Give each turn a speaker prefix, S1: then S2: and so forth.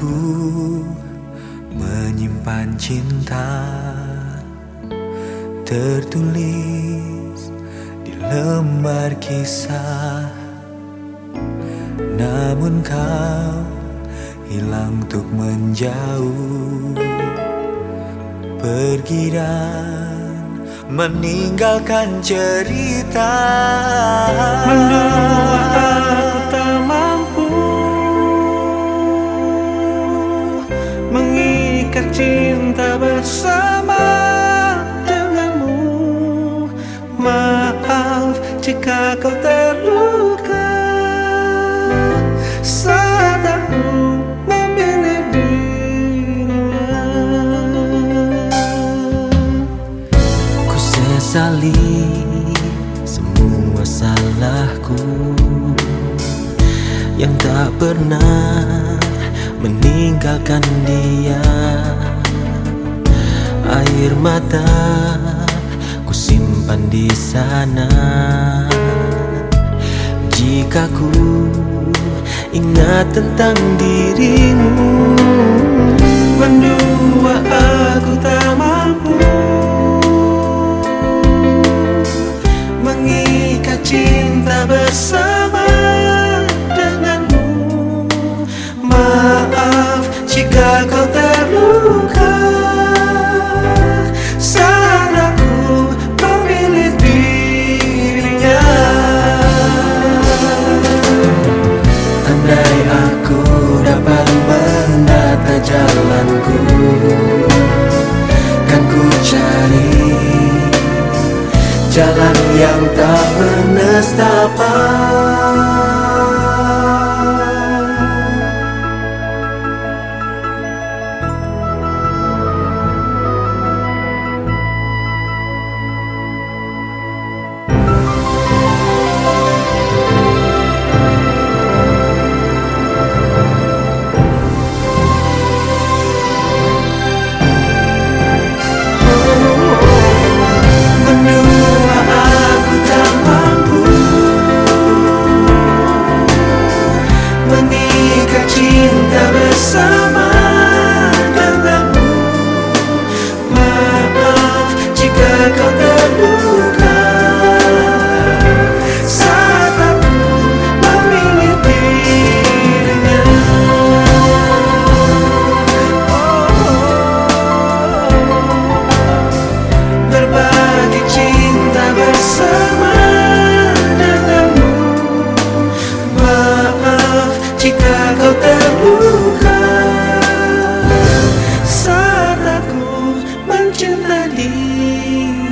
S1: Ku menyimpan cinta tertulis di lembar kisah. Namun kau hilang untuk menjauh. Pergi dan meninggalkan cerita.
S2: Jika kau terluka Saat aku memilih dirinya.
S1: Ku sesali semua salahku Yang tak pernah meninggalkan dia. Air mata ku simpan di sana Jika ku ingat tentang dirimu Jalan yang tak bernestapa
S2: Mendua Saat aku mencinta dirimu